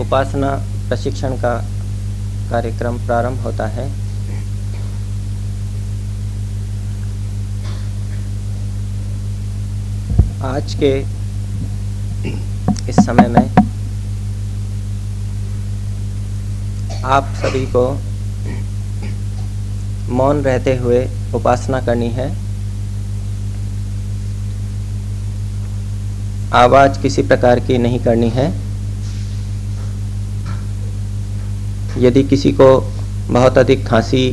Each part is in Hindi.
उपासना प्रशिक्षण का कार्यक्रम प्रारंभ होता है। आज के इस समय में आप सभी को मौन रहते हुए उपासना करनी है। आवाज़ किसी प्रकार की नहीं करनी है। यदि किसी को बहुत अधिक खांसी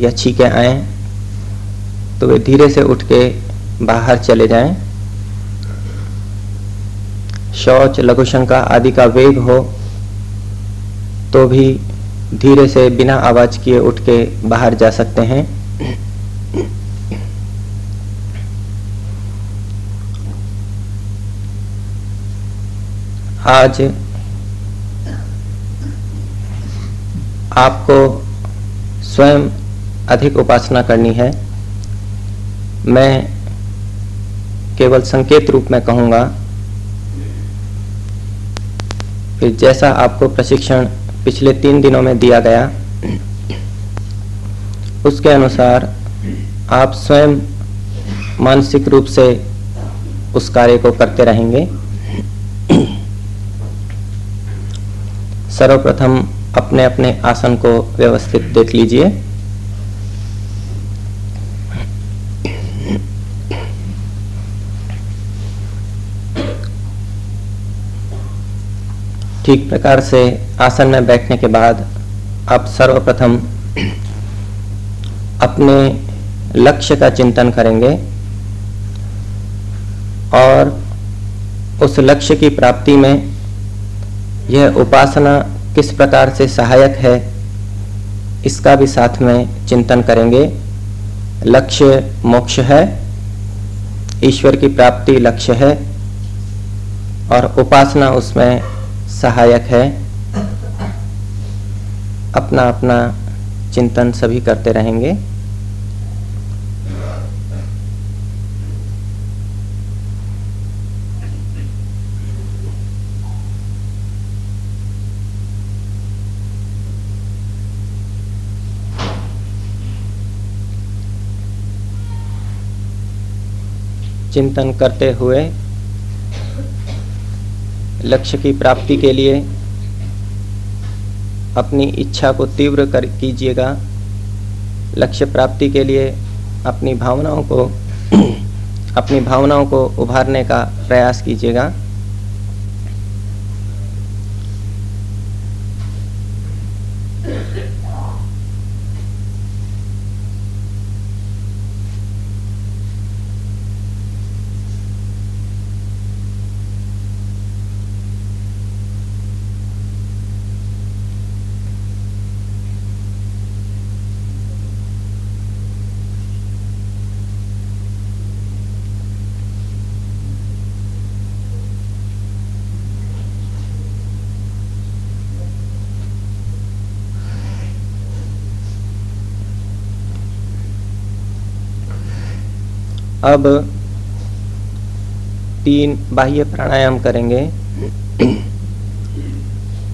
या छीके आए तो वे धीरे से उठ के बाहर चले जाएँ। शौच, लघुशंका आदि का वेग हो तो भी धीरे से बिना आवाज़ किए उठ के बाहर जा सकते हैं आज आपको स्वयं अधिक उपासना करनी है। मैं केवल संकेत रूप में कहूँगा कि जैसा आपको प्रशिक्षण पिछले तीन दिनों में दिया गया, उसके अनुसार आप स्वयं मानसिक रूप से उस कार्य को करते रहेंगे। सर्वप्रथम अपने अपने आसन को व्यवस्थित देख लीजिए। ठीक प्रकार से आसन में बैठने के बाद आप सर्वप्रथम अपने लक्ष्य का चिंतन करेंगे और उस लक्ष्य की प्राप्ति में यह उपासना किस प्रकार से सहायक है, इसका भी साथ में चिंतन करेंगे। लक्ष्य मोक्ष है, ईश्वर की प्राप्ति लक्ष्य है, और उपासना उसमें सहायक है। अपना अपना चिंतन सभी करते रहेंगे। चिंतन करते हुए लक्ष्य की प्राप्ति के लिए अपनी इच्छा को तीव्र कर कीजिएगा। लक्ष्य प्राप्ति के लिए अपनी भावनाओं को, अपनी भावनाओं को उभारने का प्रयास कीजिएगा। अब तीन बाह्य प्राणायाम करेंगे।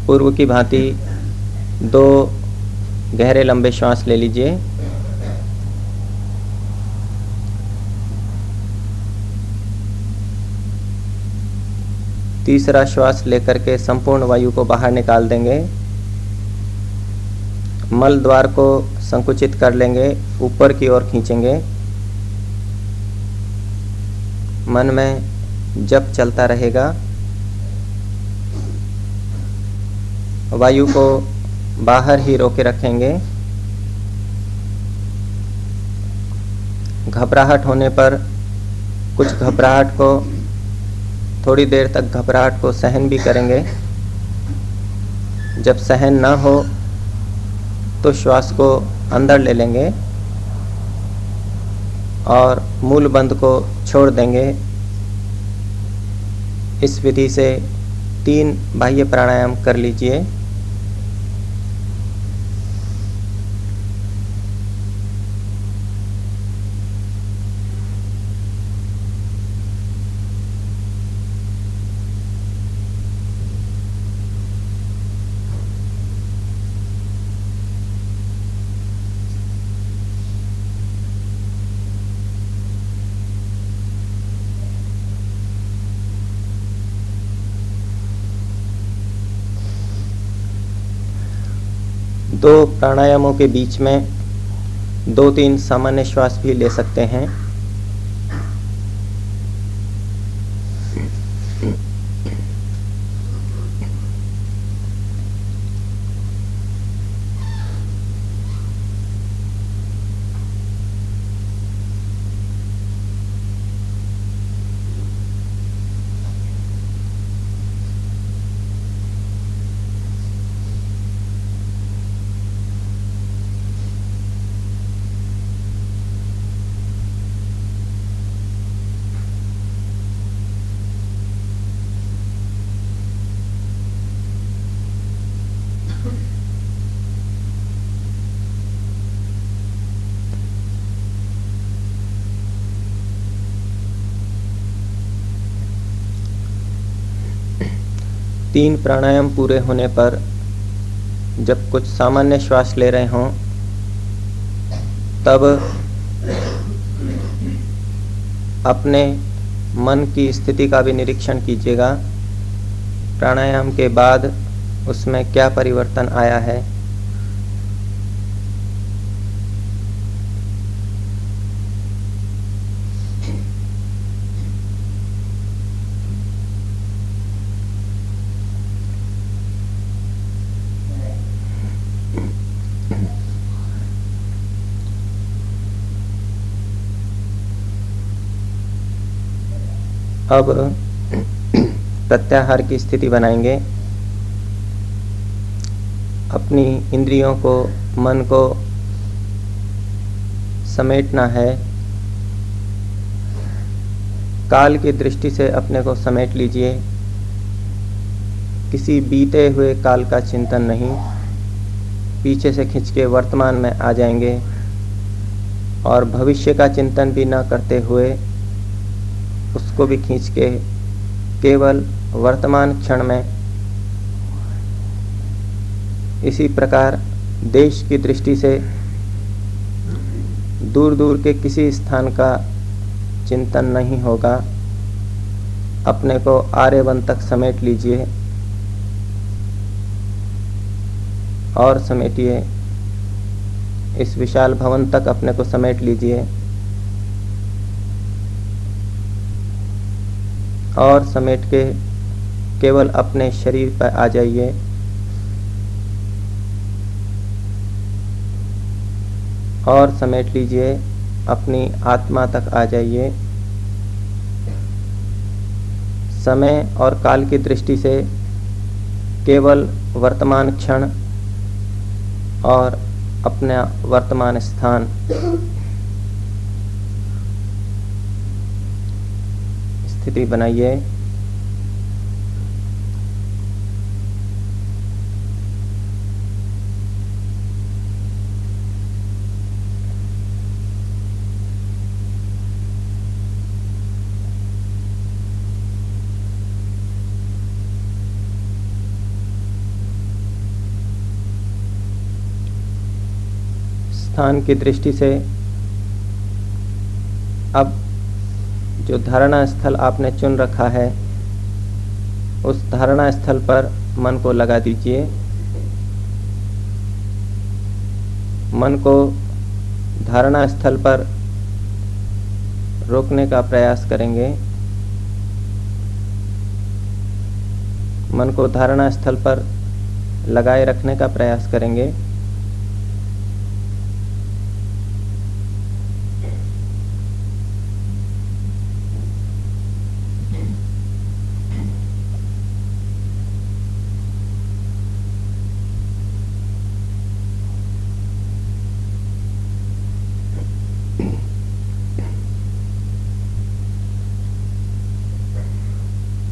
पूर्व की भांति दो गहरे लंबे श्वास ले लीजिए। तीसरा श्वास लेकर के संपूर्ण वायु को बाहर निकाल देंगे। मल द्वार को संकुचित कर लेंगे, ऊपर की ओर खींचेंगे। मन में जप चलता रहेगा। वायु को बाहर ही रोके रखेंगे। घबराहट होने पर कुछ घबराहट को, थोड़ी देर तक घबराहट को सहन भी करेंगे। जब सहन ना हो तो श्वास को अंदर ले लेंगे। और मूल बंद को छोड़ देंगे। इस विधि से तीन बाह्य प्राणायाम कर लीजिए। दो प्राणायामों के बीच में दो तीन सामान्य श्वास भी ले सकते हैं। तीन प्राणायाम पूरे होने पर जब कुछ सामान्य श्वास ले रहे हों, तब अपने मन की स्थिति का भी निरीक्षण कीजिएगा। प्राणायाम के बाद उसमें क्या परिवर्तन आया है? अब प्रत्याहार की स्थिति बनाएँगे। अपनी इंद्रियों को, मन को समेटना है। काल की दृष्टि से अपने को समेट लीजिए। किसी बीते हुए काल का चिंतन नहीं। पीछे से खींच के वर्तमान में आ जाएँगे और भविष्य का चिंतन भी न करते हुए उसको भी खींच के केवल वर्तमान क्षण में। इसी प्रकार देश की दृष्टि से दूर दूर के किसी स्थान का चिंतन नहीं होगा। अपने को आर्यवन तक समेट लीजिए और समेटिए। इस विशाल भवन तक अपने को समेट लीजिए। और समेट के केवल अपने शरीर पर आ जाइए। और समेट लीजिए, अपनी आत्मा तक आ जाइए। समय और काल की दृष्टि से केवल वर्तमान क्षण और अपना वर्तमान स्थान। स्थिति बनाइए स्थान की दृष्टि से अब जो धारणा स्थल आपने चुन रखा है, उस धारणा स्थल पर मन को लगा दीजिए। मन को धारणा स्थल पर रोकने का प्रयास करेंगे। मन को धारणा स्थल पर लगाए रखने का प्रयास करेंगे।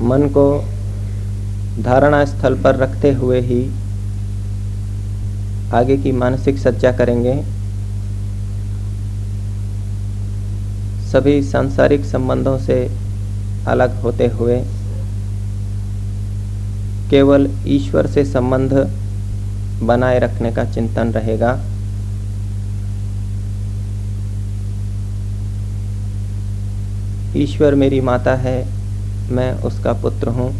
मन को धारणा स्थल पर रखते हुए ही आगे की मानसिक सज्जा करेंगे। सभी सांसारिक संबंधों से अलग होते हुए केवल ईश्वर से संबंध बनाए रखने का चिंतन रहेगा। ईश्वर मेरी माता है मैं उसका पुत्र हूँ।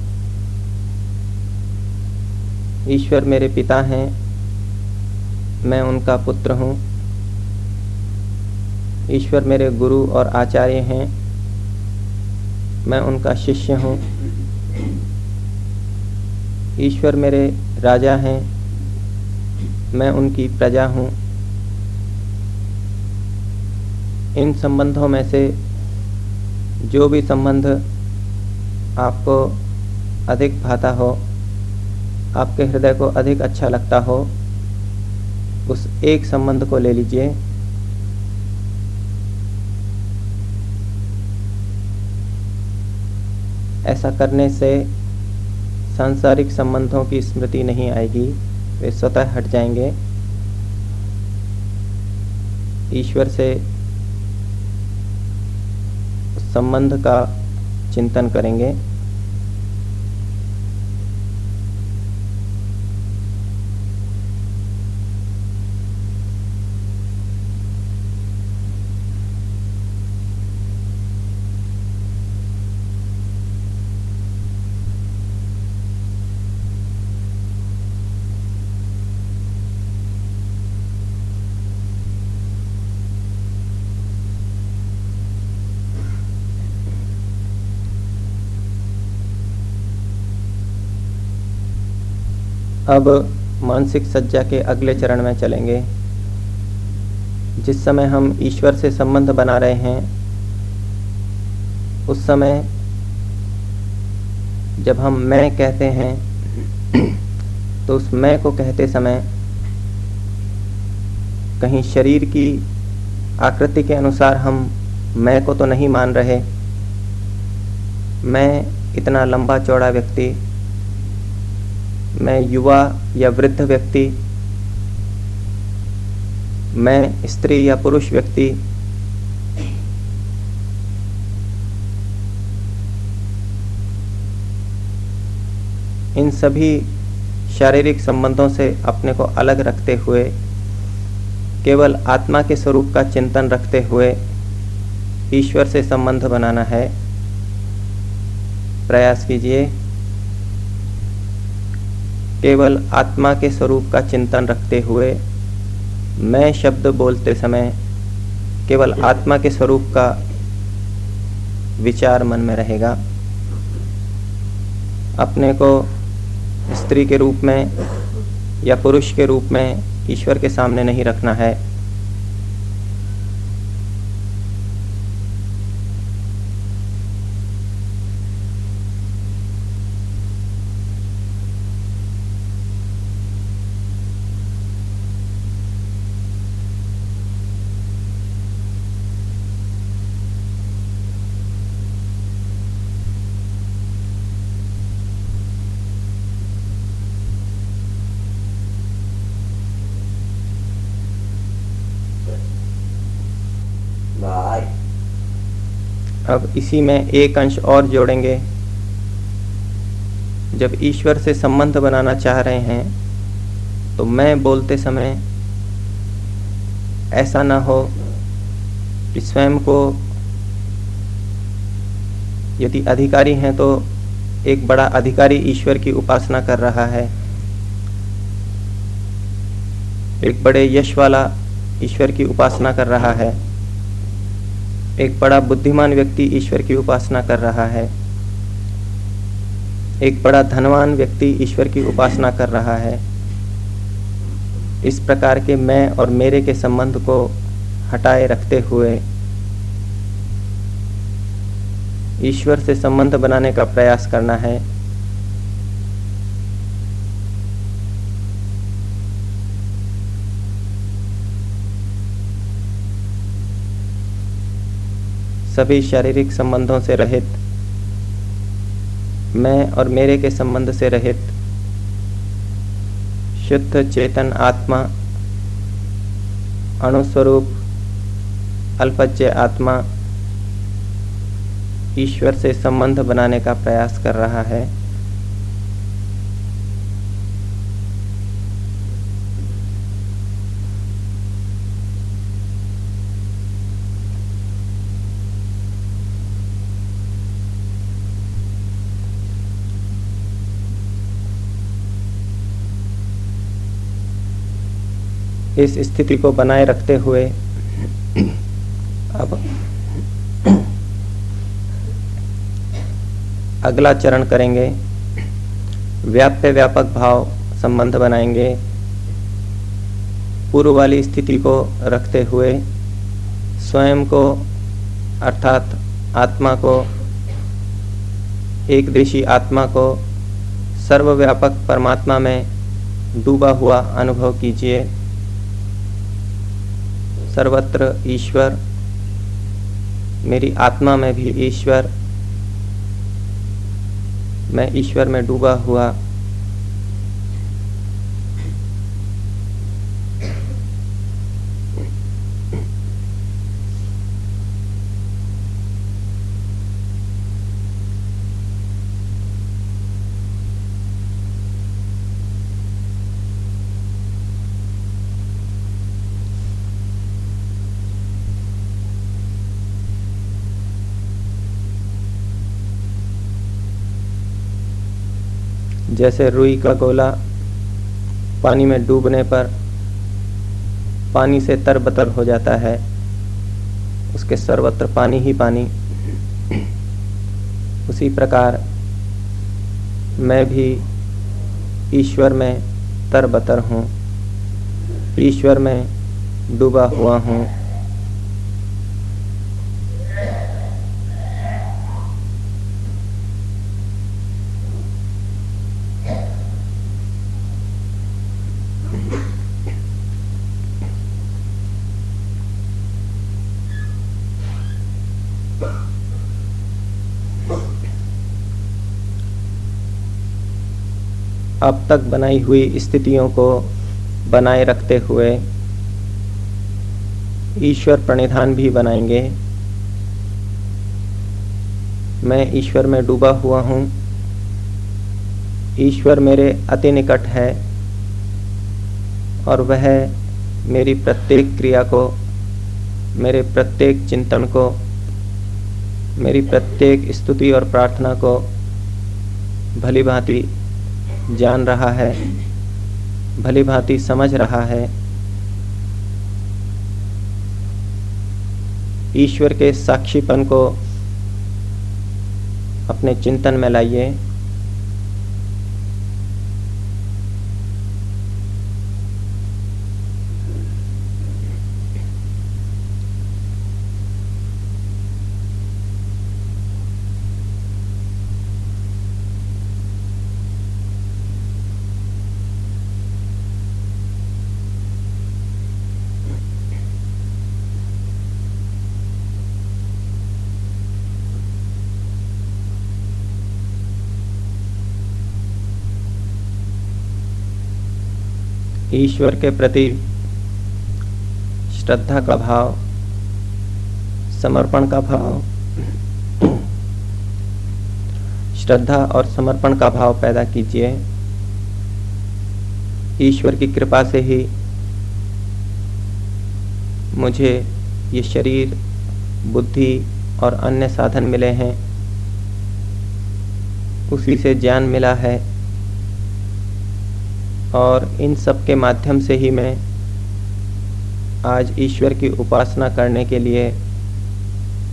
ईश्वर मेरे पिता हैं। मैं उनका पुत्र हूँ। ईश्वर मेरे गुरु और आचार्य हैं। मैं उनका शिष्य हूँ। ईश्वर मेरे राजा हैं। मैं उनकी प्रजा हूँ। इन संबंधों में से जो भी संबंध आपको अधिक भाता हो, आपके हृदय को अधिक अच्छा लगता हो, उस एक संबंध को ले लीजिए। ऐसा करने से सांसारिक संबंधों की स्मृति नहीं आएगी, वे स्वतः हट जाएँगे। ईश्वर से संबंध का चिंतन करेंगे। अब मानसिक सज्जा के अगले चरण में चलेंगे। जिस समय हम ईश्वर से संबंध बना रहे हैं, उस समय जब हम मैं कहते हैं तो उस मैं को कहते समय कहीं शरीर की आकृति के अनुसार हम मैं को तो नहीं मान रहे। मैं इतना लंबा चौड़ा व्यक्ति मैं युवा या वृद्ध व्यक्ति, मैं स्त्री या पुरुष व्यक्ति, इन सभी शारीरिक संबंधों से अपने को अलग रखते हुए, केवल आत्मा के स्वरूप का चिंतन रखते हुए ईश्वर से संबंध बनाना है। प्रयास कीजिए। केवल आत्मा के स्वरूप का चिंतन रखते हुए मैं शब्द बोलते समय केवल आत्मा के स्वरूप का विचार मन में रहेगा। अपने को स्त्री के रूप में या पुरुष के रूप में ईश्वर के सामने नहीं रखना है। अब इसी में एक अंश और जोड़ेंगे। जब ईश्वर से संबंध बनाना चाह रहे हैं तो मैं बोलते समय, ऐसा ना हो कि स्वयं को यदि अधिकारी हैं तो एक बड़ा अधिकारी ईश्वर की उपासना कर रहा है। एक बड़े यश वाला ईश्वर की उपासना कर रहा है। एक बड़ा बुद्धिमान व्यक्ति ईश्वर की उपासना कर रहा है। एक बड़ा धनवान व्यक्ति ईश्वर की उपासना कर रहा है। इस प्रकार के मैं और मेरे के संबंध को हटाए रखते हुए ईश्वर से संबंध बनाने का प्रयास करना है। सभी शारीरिक संबंधों से रहित, मैं और मेरे के संबंध से रहित, शुद्ध चेतन आत्मा, अणुस्वरूप अल्पज्य आत्मा, ईश्वर से संबंध बनाने का प्रयास कर रहा है। इस स्थिति को बनाए रखते हुए अब अगला चरण करेंगे। व्याप्य व्यापक भाव संबंध बनाएँगे। पूर्व वाली स्थिति को रखते हुए स्वयं को अर्थात आत्मा को, एक दृषि आत्मा को सर्वव्यापक परमात्मा में डूबा हुआ अनुभव कीजिए। सर्वत्र ईश्वर मेरी आत्मा में भी ईश्वर। मैं ईश्वर में डूबा हुआ जैसे रुई का गोला पानी में डूबने पर पानी से तरबतर हो जाता है, उसके सर्वत्र पानी ही पानी। उसी प्रकार मैं भी ईश्वर में तरबतर हूँ, ईश्वर में डूबा हुआ हूँ। अब तक बनाई हुई स्थितियों को बनाए रखते हुए ईश्वर प्रणिधान भी बनाएँगे। मैं ईश्वर में डूबा हुआ हूँ। ईश्वर मेरे अति निकट है और वह मेरी प्रत्येक क्रिया को, मेरे प्रत्येक चिंतन को, मेरी प्रत्येक स्तुति और प्रार्थना को भली भांति जान रहा है, भली भांति समझ रहा है। ईश्वर के साक्षीपन को अपने चिंतन में लाइए। ईश्वर के प्रति श्रद्धा का भाव, समर्पण का भाव, श्रद्धा और समर्पण का भाव पैदा कीजिए। ईश्वर की कृपा से ही मुझे ये शरीर, बुद्धि और अन्य साधन मिले हैं। उसी से ज्ञान मिला है। और इन सब के माध्यम से ही मैं आज ईश्वर की उपासना करने के लिए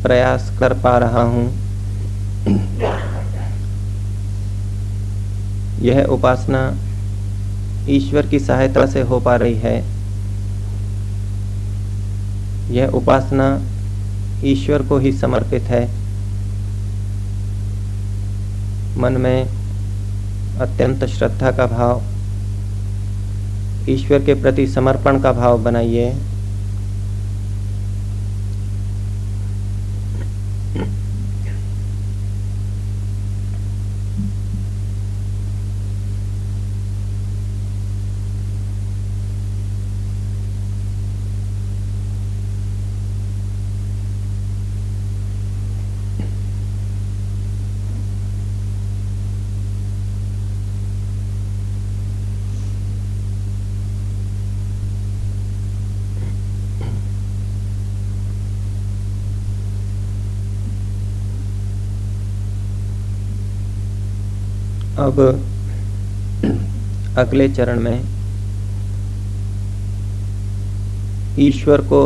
प्रयास कर पा रहा हूँ। यह उपासना ईश्वर की सहायता से हो पा रही है। यह उपासना ईश्वर को ही समर्पित है। मन में अत्यंत श्रद्धा का भाव ईश्वर के प्रति समर्पण का भाव बनाइए। अब अगले चरण में ईश्वर को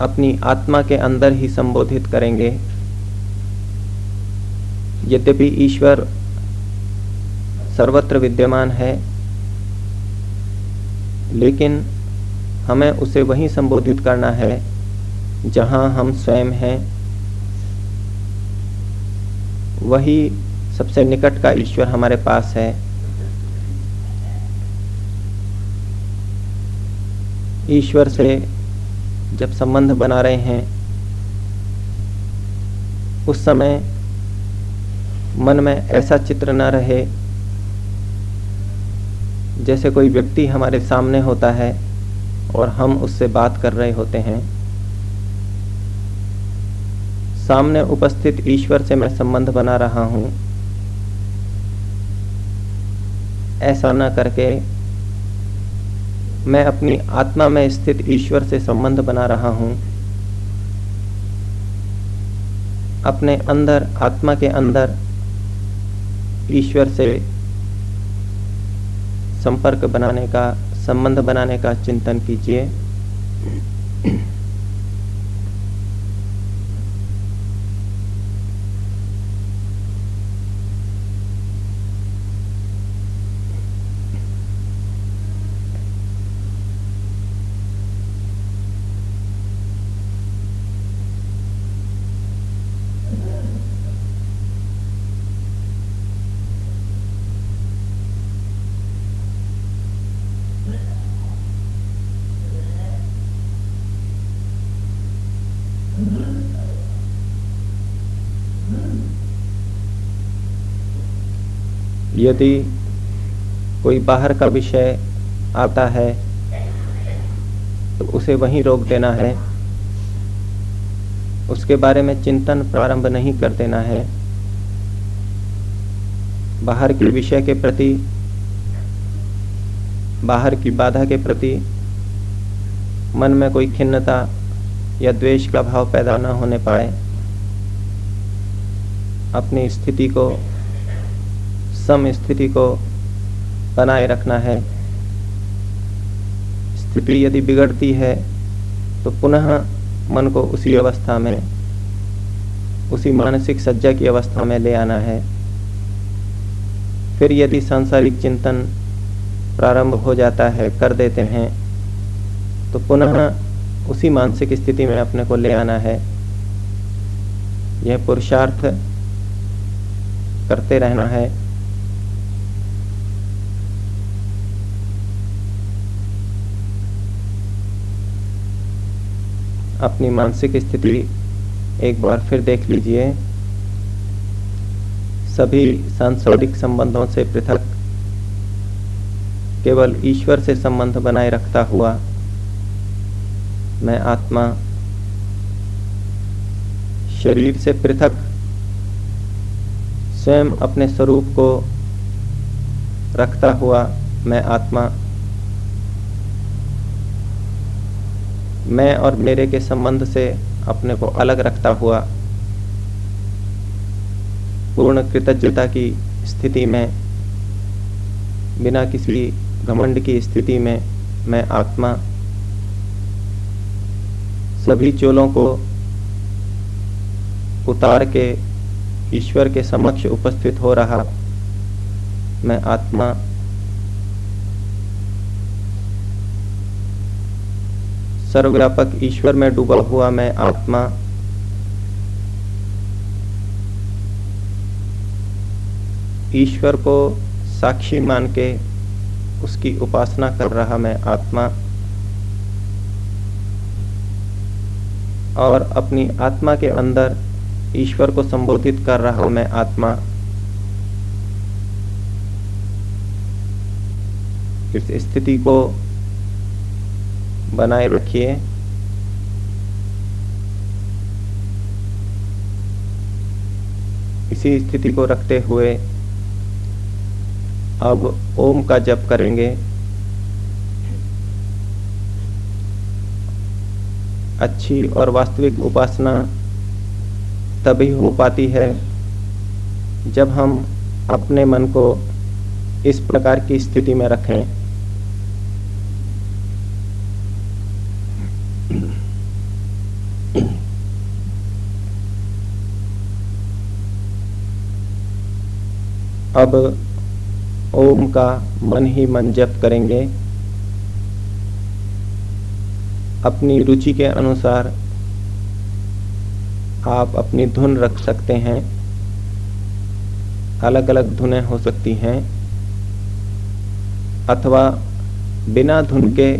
अपनी आत्मा के अंदर ही संबोधित करेंगे। यद्यपि ईश्वर सर्वत्र विद्यमान है, लेकिन हमें उसे वहीं संबोधित करना है, जहाँ हम स्वयं हैं। वही सबसे निकट का ईश्वर हमारे पास है। ईश्वर से जब संबंध बना रहे हैं, उस समय मन में ऐसा चित्र न रहे जैसे कोई व्यक्ति हमारे सामने होता है और हम उससे बात कर रहे होते हैं। सामने उपस्थित ईश्वर से मैं संबंध बना रहा हूँ। ऐसा न करके मैं अपनी आत्मा में स्थित ईश्वर से संबंध बना रहा हूँ। अपने अंदर, आत्मा के अंदर ईश्वर से संपर्क बनाने का, संबंध बनाने का चिंतन कीजिए। यदि कोई बाहर का विषय आता है तो उसे वहीं रोक देना है। उसके बारे में चिंतन प्रारंभ नहीं कर देना है। बाहर के विषय के प्रति, बाहर की बाधा के प्रति मन में कोई खिन्नता या द्वेष का भाव पैदा न होने पाए। अपनी स्थिति को सम स्थिति को बनाए रखना है। स्थिति यदि बिगड़ती है तो पुनः मन को उसी अवस्था में, उसी मानसिक सज्जा की अवस्था में ले आना है। फिर यदि सांसारिक चिंतन प्रारंभ हो जाता है, कर देते हैं तो पुनः उसी मानसिक स्थिति में अपने को ले आना है। यह पुरुषार्थ करते रहना है। अपनी मानसिक स्थिति एक बार फिर देख लीजिए। सभी सांसारिक संबंधों से पृथक। केवल ईश्वर से संबंध बनाए रखता हुआ मैं आत्मा शरीर से पृथक स्वयं अपने स्वरूप को रखता हुआ मैं आत्मा मैं और मेरे के संबंध से अपने को अलग रखता हुआ पूर्ण कृतज्ञता की स्थिति में, बिना किसी घमंड की स्थिति में मैं आत्मा सभी चोलों को उतार के, ईश्वर के समक्ष उपस्थित हो रहा। मैं आत्मा सर्वव्यापक ईश्वर में डूबा हुआ मैं आत्मा। ईश्वर को साक्षी मान के उसकी उपासना कर रहा मैं आत्मा। और अपनी आत्मा के अंदर ईश्वर को संबोधित कर रहा मैं आत्मा। इस स्थिति को बनाए रखिए। इसी स्थिति को रखते हुए अब ओम का जप करेंगे। अच्छी और वास्तविक उपासना तभी हो पाती है जब हम अपने मन को इस प्रकार की स्थिति में रखें। अब ओम का मन ही मन जप करेंगे। अपनी रुचि के अनुसार आप अपनी धुन रख सकते हैं। अलग अलग धुनें हो सकती हैं। अथवा बिना धुन के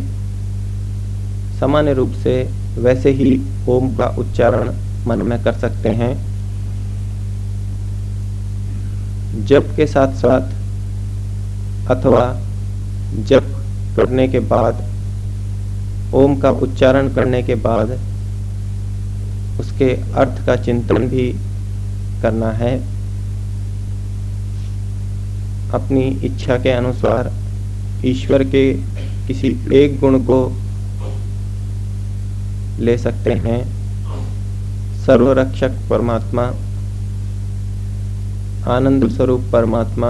सामान्य रूप से वैसे ही ओम का उच्चारण मन में कर सकते हैं। जप के साथ साथ अथवा जप करने के बाद, ओम का उच्चारण करने के बाद उसके अर्थ का चिंतन भी करना है। अपनी इच्छा के अनुसार ईश्वर के किसी एक गुण को ले सकते हैं। सर्वरक्षक परमात्मा आनंद स्वरूप परमात्मा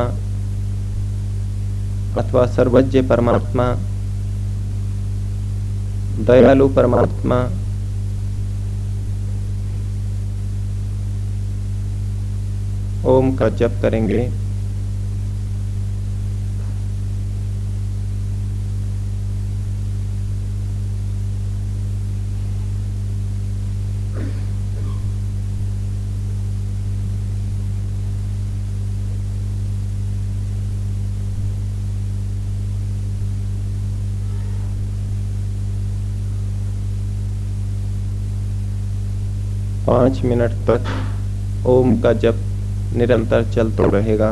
अथवा सर्वज्ञ परमात्मा दयालु परमात्मा ओम का जप करेंगे। पाँच मिनट तक ओम का जप निरंतर चलता रहेगा।